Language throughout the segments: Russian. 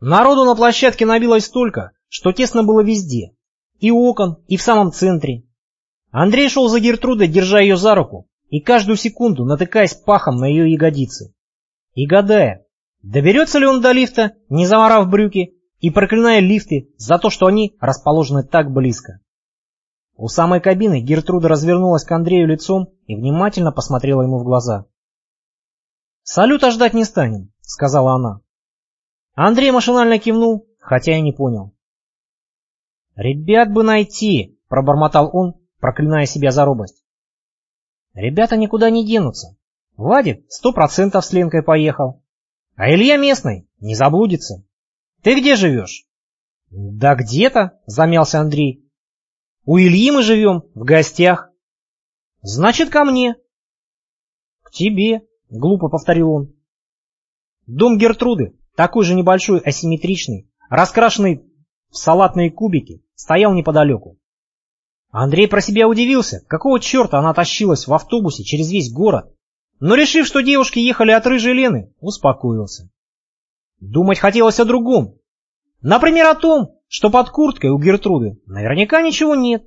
Народу на площадке набилось столько, что тесно было везде. И окон, и в самом центре. Андрей шел за Гертрудой, держа ее за руку, и каждую секунду натыкаясь пахом на ее ягодицы. И гадая, доберется ли он до лифта, не заморав брюки, и проклиная лифты за то, что они расположены так близко. У самой кабины Гертруда развернулась к Андрею лицом и внимательно посмотрела ему в глаза. «Салюта ждать не станем», — сказала она. Андрей машинально кивнул, хотя и не понял. «Ребят бы найти», — пробормотал он, проклиная себя за робость. «Ребята никуда не денутся. Вадик сто процентов с Ленкой поехал. А Илья местный, не заблудится. Ты где живешь?» «Да где-то», — замялся Андрей. «У Ильи мы живем, в гостях». «Значит, ко мне». «К тебе», — глупо повторил он. Дом Гертруды, такой же небольшой, асимметричный, раскрашенный в салатные кубики, стоял неподалеку. Андрей про себя удивился, какого черта она тащилась в автобусе через весь город, но решив, что девушки ехали от рыжей Лены, успокоился. Думать хотелось о другом. Например, о том, что под курткой у Гертруды наверняка ничего нет.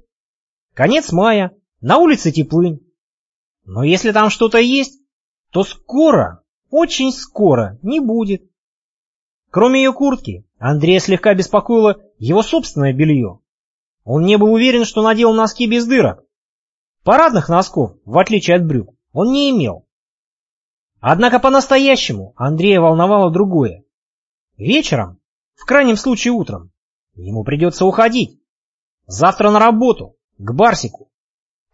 Конец мая, на улице теплынь. Но если там что-то есть, то скоро, очень скоро не будет. Кроме ее куртки, Андрея слегка беспокоило его собственное белье. Он не был уверен, что надел носки без дырок. Парадных носков, в отличие от брюк, он не имел. Однако по-настоящему Андрея волновало другое. Вечером, в крайнем случае утром, ему придется уходить. Завтра на работу, к Барсику.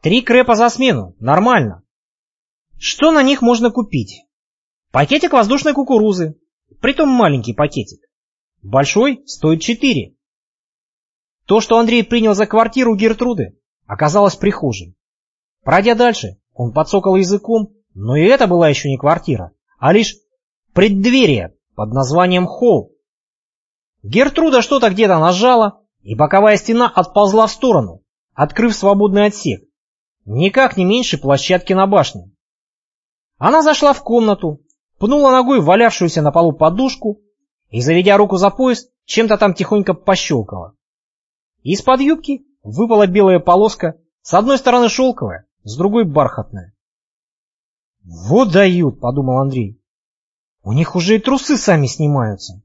Три крепа за смену, нормально. Что на них можно купить? Пакетик воздушной кукурузы, Притом маленький пакетик. Большой стоит четыре. То, что Андрей принял за квартиру Гертруды, оказалось прихожей. Пройдя дальше, он подсокал языком, но и это была еще не квартира, а лишь преддверие под названием холл. Гертруда что-то где-то нажала, и боковая стена отползла в сторону, открыв свободный отсек, никак не меньше площадки на башне. Она зашла в комнату, пнула ногой валявшуюся на полу подушку и, заведя руку за пояс, чем-то там тихонько пощелкала. Из-под юбки выпала белая полоска, с одной стороны шелковая, с другой бархатная. «Вот дают», — подумал Андрей. «У них уже и трусы сами снимаются».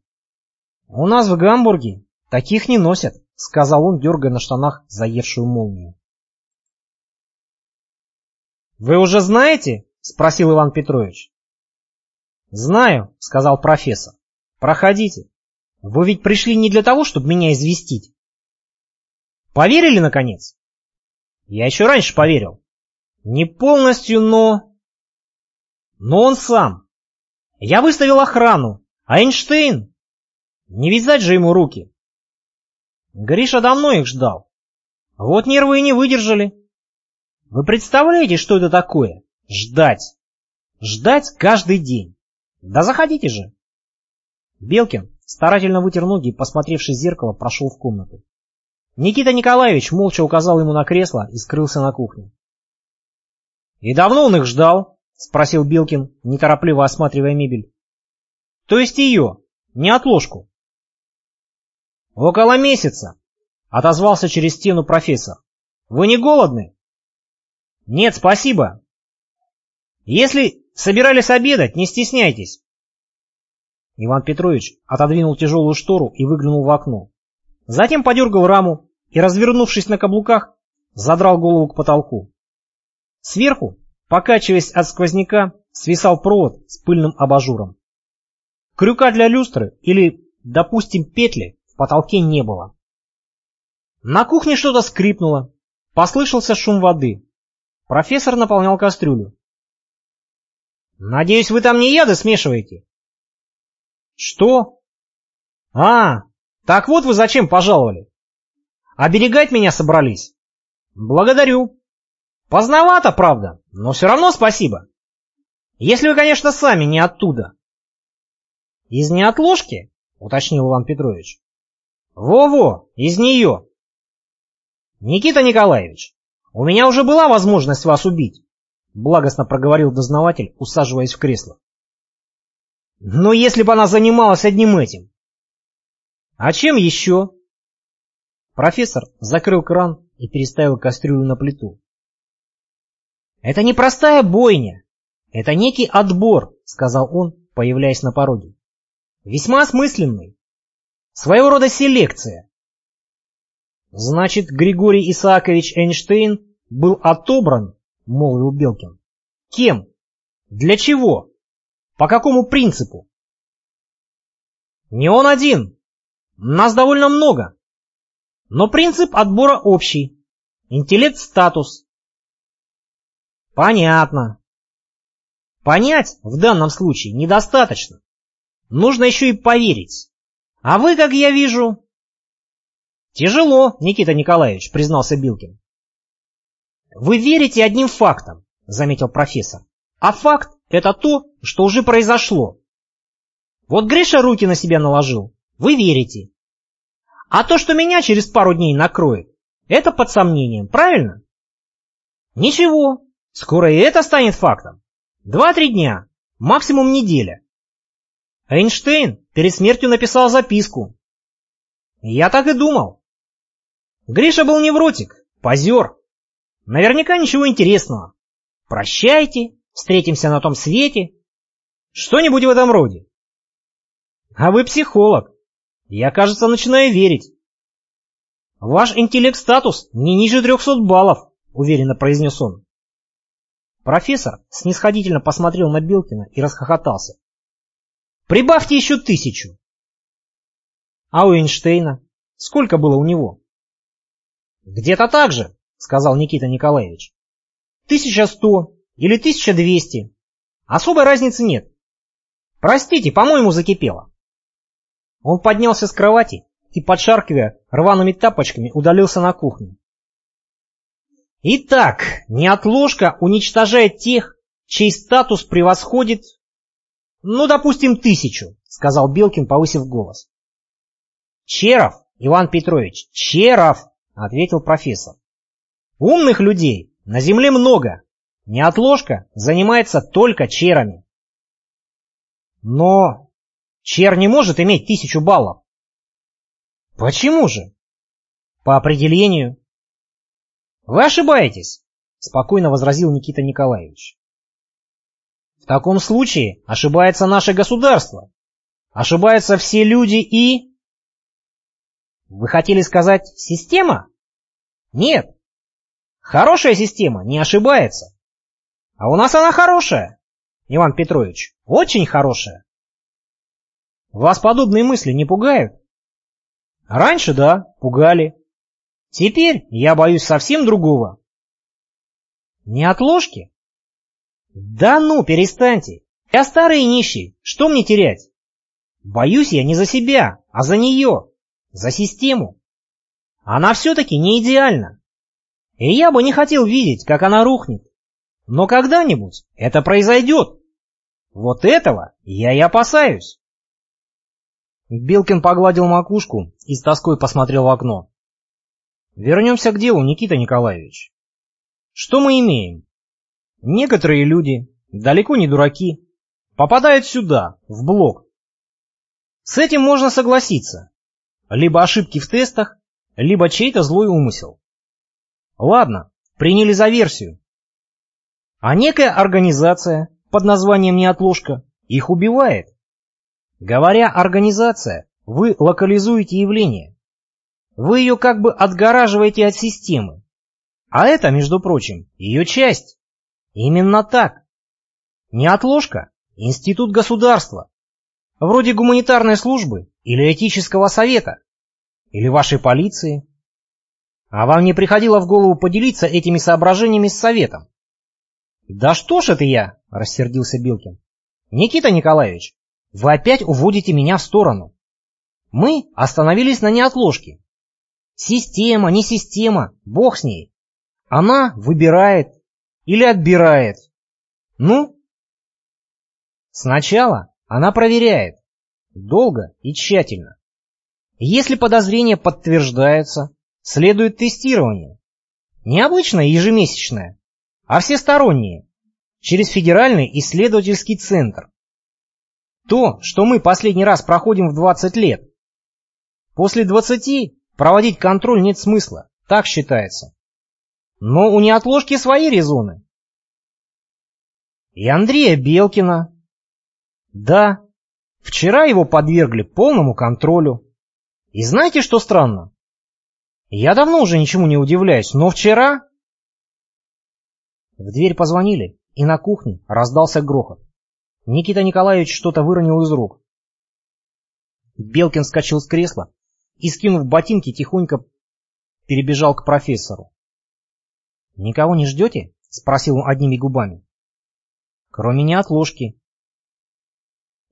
«У нас в Гамбурге таких не носят», — сказал он, дергая на штанах заевшую молнию. «Вы уже знаете?» — спросил Иван Петрович. «Знаю», — сказал профессор. «Проходите. Вы ведь пришли не для того, чтобы меня известить». «Поверили, наконец?» «Я еще раньше поверил. Не полностью, но...» «Но он сам. Я выставил охрану, а Эйнштейн...» «Не вязать же ему руки». Гриша давно их ждал. Вот нервы и не выдержали. Вы представляете, что это такое? Ждать. Ждать каждый день. Да заходите же. Белкин, старательно вытер ноги и, посмотревшись в зеркало, прошел в комнату. Никита Николаевич молча указал ему на кресло и скрылся на кухне. «И давно он их ждал?» — спросил Белкин, неторопливо осматривая мебель. «То есть ее, не отложку?» «Около месяца», — отозвался через стену профессор. «Вы не голодны?» «Нет, спасибо. Если Собирались обедать, не стесняйтесь. Иван Петрович отодвинул тяжелую штору и выглянул в окно. Затем подергал раму и, развернувшись на каблуках, задрал голову к потолку. Сверху, покачиваясь от сквозняка, свисал провод с пыльным абажуром. Крюка для люстры или, допустим, петли в потолке не было. На кухне что-то скрипнуло. Послышался шум воды. Профессор наполнял кастрюлю. Надеюсь, вы там не яды смешиваете? Что? А, так вот вы зачем пожаловали. Оберегать меня собрались? Благодарю. Поздновато, правда, но все равно спасибо. Если вы, конечно, сами не оттуда. Из неотложки? Уточнил Иван Петрович. Во-во, из нее. Никита Николаевич, у меня уже была возможность вас убить. Благостно проговорил дознаватель, усаживаясь в кресло. Но если бы она занималась одним этим. А чем еще? Профессор закрыл кран и переставил кастрюлю на плиту. Это не простая бойня. Это некий отбор, сказал он, появляясь на пороге. Весьма осмысленный. Своего рода селекция. Значит, Григорий Исаакович Эйнштейн был отобран, молвил Белкин. Кем? Для чего? По какому принципу? Не он один. Нас довольно много. Но принцип отбора общий. Интеллект-статус. Понятно. Понять в данном случае недостаточно. Нужно еще и поверить. А вы, как я вижу... Тяжело, Никита Николаевич, признался Билкин. Вы верите одним фактом, заметил профессор. А факт — это то, что уже произошло. Вот Гриша руки на себя наложил. Вы верите. А то, что меня через пару дней накроет, это под сомнением, правильно? Ничего, скоро и это станет фактом. Два-три дня, максимум неделя. Эйнштейн перед смертью написал записку. Я так и думал. Гриша был невротик, позер. Наверняка ничего интересного. Прощайте, встретимся на том свете. Что-нибудь в этом роде. А вы психолог. Я, кажется, начинаю верить. Ваш интеллект-статус не ниже 300 баллов, уверенно произнес он. Профессор снисходительно посмотрел на Белкина и расхохотался. Прибавьте еще тысячу. А у Эйнштейна? Сколько было у него? Где-то так же, сказал Никита Николаевич. Тысяча сто или тысяча двести. Особой разницы нет. Простите, по-моему, закипело. Он поднялся с кровати и, подшаркивая рваными тапочками, удалился на кухню. Итак, неотложка уничтожает тех, чей статус превосходит «Ну, допустим, тысячу», — сказал Белкин, повысив голос. «Черов, Иван Петрович, Черов», — ответил профессор. «Умных людей на земле много. Неотложка занимается только черами». «Но чер не может иметь тысячу баллов». «Почему же?» «По определению». «Вы ошибаетесь», — спокойно возразил Никита Николаевич. В таком случае ошибается наше государство. Ошибаются все люди и... Вы хотели сказать система? Нет. Хорошая система не ошибается. А у нас она хорошая, Иван Петрович, очень хорошая. Вас подобные мысли не пугают? Раньше, да, пугали. Теперь я боюсь совсем другого. Не отложки? «Да ну, перестаньте! Я старый и нищий, что мне терять? Боюсь я не за себя, а за нее, за систему. Она все-таки не идеальна. И я бы не хотел видеть, как она рухнет. Но когда-нибудь это произойдет. Вот этого я и опасаюсь». Белкин погладил макушку и с тоской посмотрел в окно. «Вернемся к делу, Никита Николаевич. Что мы имеем? Некоторые люди, далеко не дураки, попадают сюда, в блок. С этим можно согласиться. Либо ошибки в тестах, либо чей-то злой умысел. Ладно, приняли за версию. А некая организация под названием «Неотложка» их убивает. Говоря «организация», вы локализуете явление. Вы ее как бы отгораживаете от системы. А это, между прочим, ее часть. Именно так. Не отложка, институт государства. Вроде гуманитарной службы или этического совета. Или вашей полиции. А вам не приходило в голову поделиться этими соображениями с советом? Да что ж это я, рассердился Билкин. Никита Николаевич, вы опять уводите меня в сторону. Мы остановились на неотложке. Система, не система, бог с ней. Она выбирает, или отбирает? Ну? Сначала она проверяет. Долго и тщательно. Если подозрения подтверждаются, следует тестирование. Не обычное ежемесячное, а всестороннее, через Федеральный исследовательский центр. То, что мы последний раз проходим в 20 лет. После двадцати проводить контроль нет смысла, так считается. Но у неотложки свои резоны. И Андрея Белкина. Да, вчера его подвергли полному контролю. И знаете, что странно? Я давно уже ничему не удивляюсь, но вчера... В дверь позвонили, и на кухне раздался грохот. Никита Николаевич что-то выронил из рук. Белкин вскочил с кресла и, скинув ботинки, тихонько перебежал к профессору. «Никого не ждете?» — спросил он одними губами. «Кроме неотложки».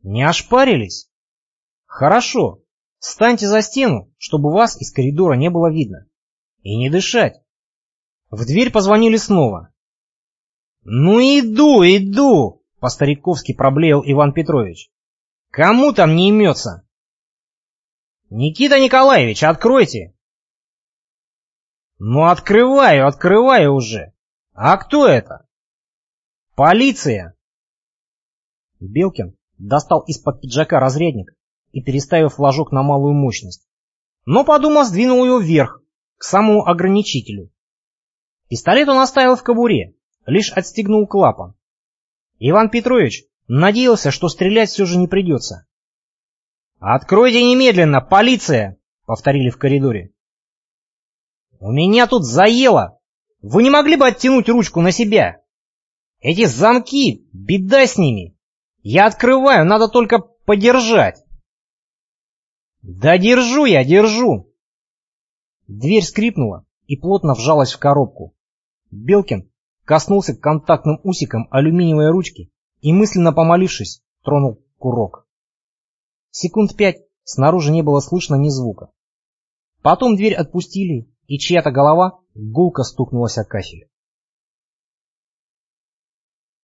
«Не ошпарились?» «Хорошо. Встаньте за стену, чтобы вас из коридора не было видно. И не дышать». В дверь позвонили снова. «Ну иду, иду!» — по-стариковски проблеял Иван Петрович. «Кому там не имется?» «Никита Николаевич, откройте!» «Ну открываю, открываю уже! А кто это?» «Полиция!» Белкин достал из-под пиджака разрядник и, переставив флажок на малую мощность, но, подумав, сдвинул его вверх, к самому ограничителю. Пистолет он оставил в кобуре, лишь отстегнул клапан. Иван Петрович надеялся, что стрелять все же не придется. «Откройте немедленно, полиция!» — повторили в коридоре. «У меня тут заело! Вы не могли бы оттянуть ручку на себя? Эти замки, беда с ними! Я открываю, надо только подержать!» «Да держу я, держу!» Дверь скрипнула и плотно вжалась в коробку. Белкин коснулся контактным усиком алюминиевой ручки и, мысленно помолившись, тронул курок. Секунд пять снаружи не было слышно ни звука. Потом дверь отпустили, и чья-то голова гулко стукнулась о кафель.